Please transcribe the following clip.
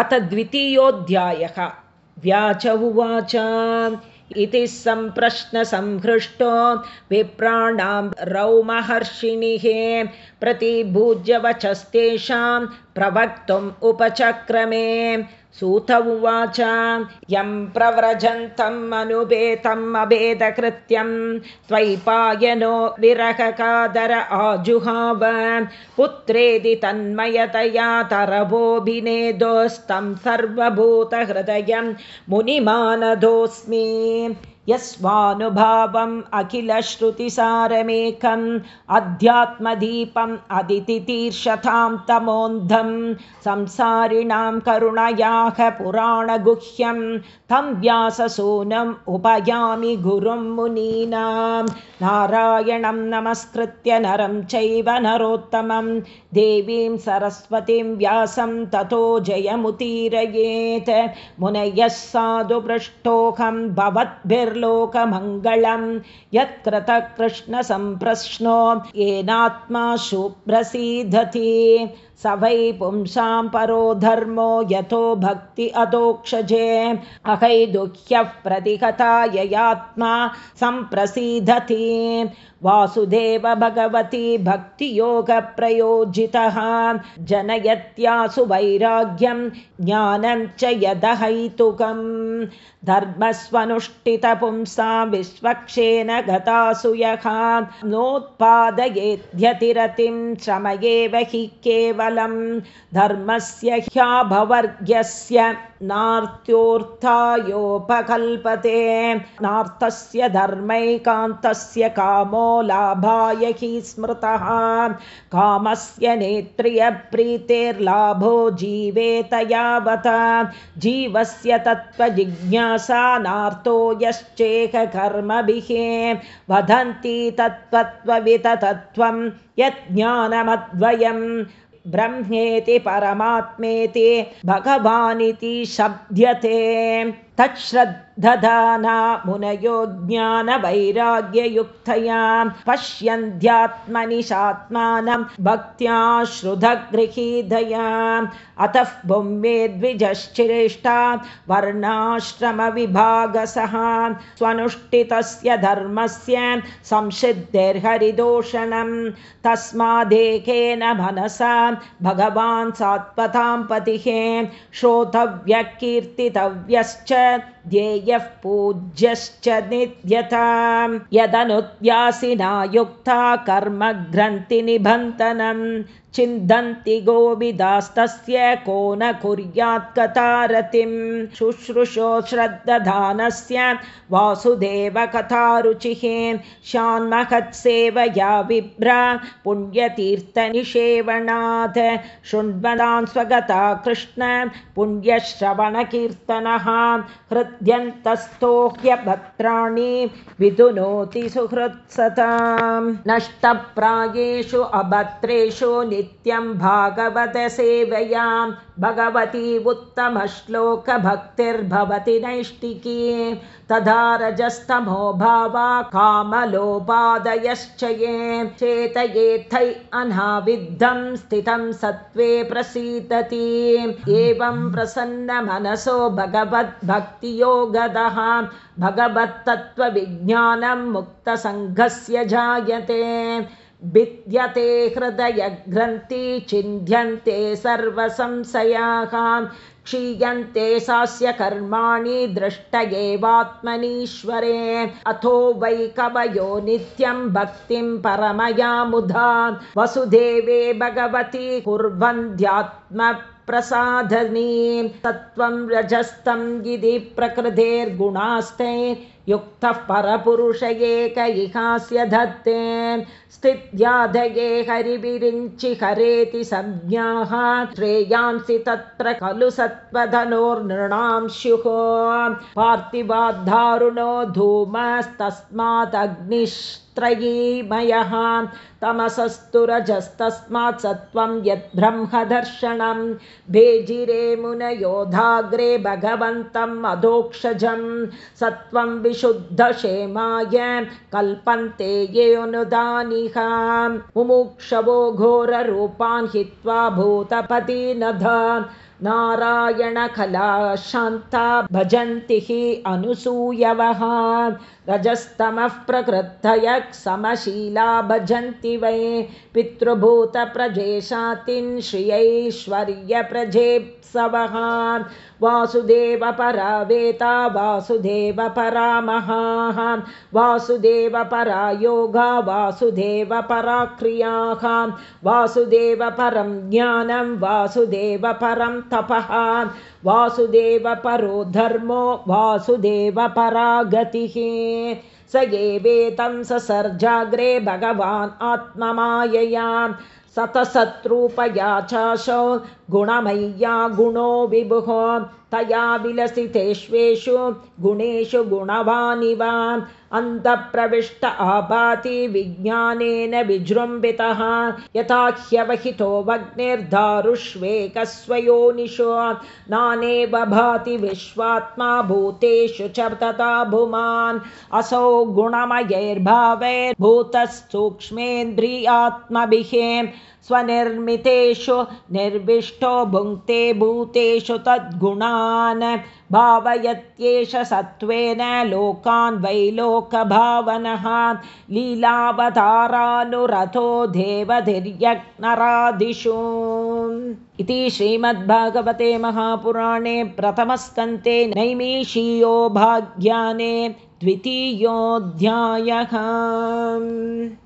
अथ द्वितीयोऽध्यायः। व्याच उवाच। इति सम्प्रश्नसंहृष्टो विप्राणां रौमहर्षिणिः प्रतिभूज्यवचस्तेषां प्रवक्तुम् उपचक्रमे। सूत उवाच यं प्रव्रजन्तम् अनुपेतम् अभेदकृत्यं। त्वयिपायनो विरहकादर आजुहाव। पुत्रेदि तन्मयतया तरवोऽभिनेदोस्तं सर्वभूतहृदयं मुनिमानदोऽस्मि यस्वानुभावम् अखिलश्रुतिसारमेकम् अध्यात्मदीपम् अदितितीर्षतां तमोन्धं संसारिणां करुणयाः पुराणगुह्यं तं व्याससूनम् उपयामि गुरुं मुनीनां नारायणं नमस्कृत्य नरं चैव नरोत्तमं देवीं सरस्वतीं व्यासं ततो जयमुतीरयेत् मुनयः साधु भवद्भिर् लोकमङ्गलं यत्कृतकृष्णसम्प्रश्नो। येनात्मा शुप्रसीदति स वै पुंसां परो धर्मो यतो भक्ति अधोक्षजे। अहै दुह्यः प्रतिकथा ययात्मा सम्प्रसीदति वासुदेव भगवती भक्तियोगप्रयोजितः जनयत्यासु वैराग्यं ज्ञानं च यदहैतुकम्। धर्मस्वनुष्ठितपुंसा विश्वक्षेण गतासु यः नोत्पादयेद्यतिरतिं श्रमयेव हि केवलं। धर्मस्य ह्याभवर्ग्यस्य नार्त्योऽर्थायोपकल्पते नार्थस्य धर्मैकान्तस्य कामो लाभाय हि स्मृतः। कामस्य नेत्रियप्रीतेर्लाभो जीवेत यावत। जीवस्य तत्त्वजिज्ञासा नार्तो यश्चेककर्मभिः वदन्ति तत्त्वविततत्त्वं यज्ञानमद्वयम् ब्रह्मेति परमात्मेति भगवानिति शब्द्यते तच्छ्रद्धदाना मुनयो ज्ञानवैराग्ययुक्तया पश्यन्ध्यात्मनिशात्मानं भक्त्या श्रुतगृहीतया अतः भुम्ये द्विजश्चिरेष्टा वर्णाश्रमविभागसः स्वनुष्ठितस्य धर्मस्य संसिद्धिर्हरिदोषणं तस्मादेकेन मनसा भगवान् सात्वतां पतिः श्रोतव्यकीर्तितव्यश्च Amen. ध्येयः पूज्यश्च नित्यतां यदनुद्यासिना युक्ता कर्मग्रन्थिनिबन्धनम् चिन्तन्ति गोविदास्तस्य को न कुर्यात् कथारतिं शुश्रूषो श्रद्दधानस्य वासुदेवकथारुचिः शान्महत्सेवया विभ्रा पुण्यतीर्थनिषेवणात् शृण्वनान् स्वगता कृष्ण पुण्यश्रवणकीर्तनः हृद्यन्तस्थोह्यभद्राणि विधुनोति सुहृत्सतां नष्टप्रायेषु अभद्रेषु नित्यं भागवतसेवया भगवती उत्तमश्लोकभक्तिर्भवति नैष्टिकी तथा रजस्तमो भावा कामलोपादयश्च ये चेतयेथै अनाविद्धं स्थितं सत्त्वे प्रसीदति। एवं प्रसन्नमनसो भगवद्भक्तियोगदः। भगवत्तत्त्वविज्ञानं मुक्तसङ्घस्य जायते भिद्यते हृदयग्रन्थि चिन्ध्यन्ते सर्वसंशयाः क्षीयन्ते सास्य कर्माणि दृष्ट एवात्मनीश्वरे अथो वै कवयो नित्यं भक्तिं परमया मुधा वसुदेवे भगवती कुर्वन्ध्यात्म प्रसाधनी तत्त्वं रजस्तं गिधि प्रकृतेर्गुणास्ते युक्तः परपुरुष एक इहास्य धत्ते स्थित्याधये हरिविरिञ्चि हरेति संज्ञाः श्रेयांसि तत्र खलु सत्त्वधनोर्नृणां स्युः पार्थिवाद्धारुणो धूमस्तस्मादग्निस्त्रयीमयः तमसस्तु रजस्तस्मात् सत्त्वं यद्ब्रह्मदर्शनं भेजिरे मुनयोधाग्रे भगवन्तम् अधोक्षजं सत्त्वं विशुद्धक्षेमाय कल्पन्ते येऽनुदानिह मुमुक्षवो घोररूपान् हित्वा भूतपतिनध। नारायणकला शान्ता भजन्ति हि अनुसूयवः रजस्तमः प्रकृतयः समशीला भजन्ति वै। पितृभूतप्रजेशातिन् श्रियैश्वर्यप्रजेप्सवः। वासुदेव परा वेता वासुदेव परामहाः वासुदेव परा योगा वासुदेव पराक्रियाः ज्ञानं वासुदेव परं तपः। वासुदेव परो धर्मो वासुदेव परा गतिः स एवेतं ससर्जाग्रे भगवान् आत्ममायया सतशत्रूपया चाशौ गुणमय्या गुणो विभुः। तया विलसितेष्वेषु गुणेषु गुणवानिव। अन्तःप्रविष्ट आभाति विज्ञानेन विजृम्भितः। यथा ह्यवहितो वग्निर्धारुष्वेकस्वयोनिषु। नानेव भाति विश्वात्मा भूतेषु च तथा भुमान्। असौ गुणमयैर्भावैर्भूतसूक्ष्मेन्द्रियात्मभिः स्वनिर्मितेषु निर्विष्टो भुङ्क्ते भूतेषु तद्गुणान् भावयत्येष सत्त्वेन लोकान् वैलोकभावनः लीलावतारानुरथो देवधिर्यज्ञरादिषु। इति श्रीमद्भागवते महापुराणे प्रथमस्कन्ते नैमीषीयो भाग्याने द्वितीयोऽध्यायः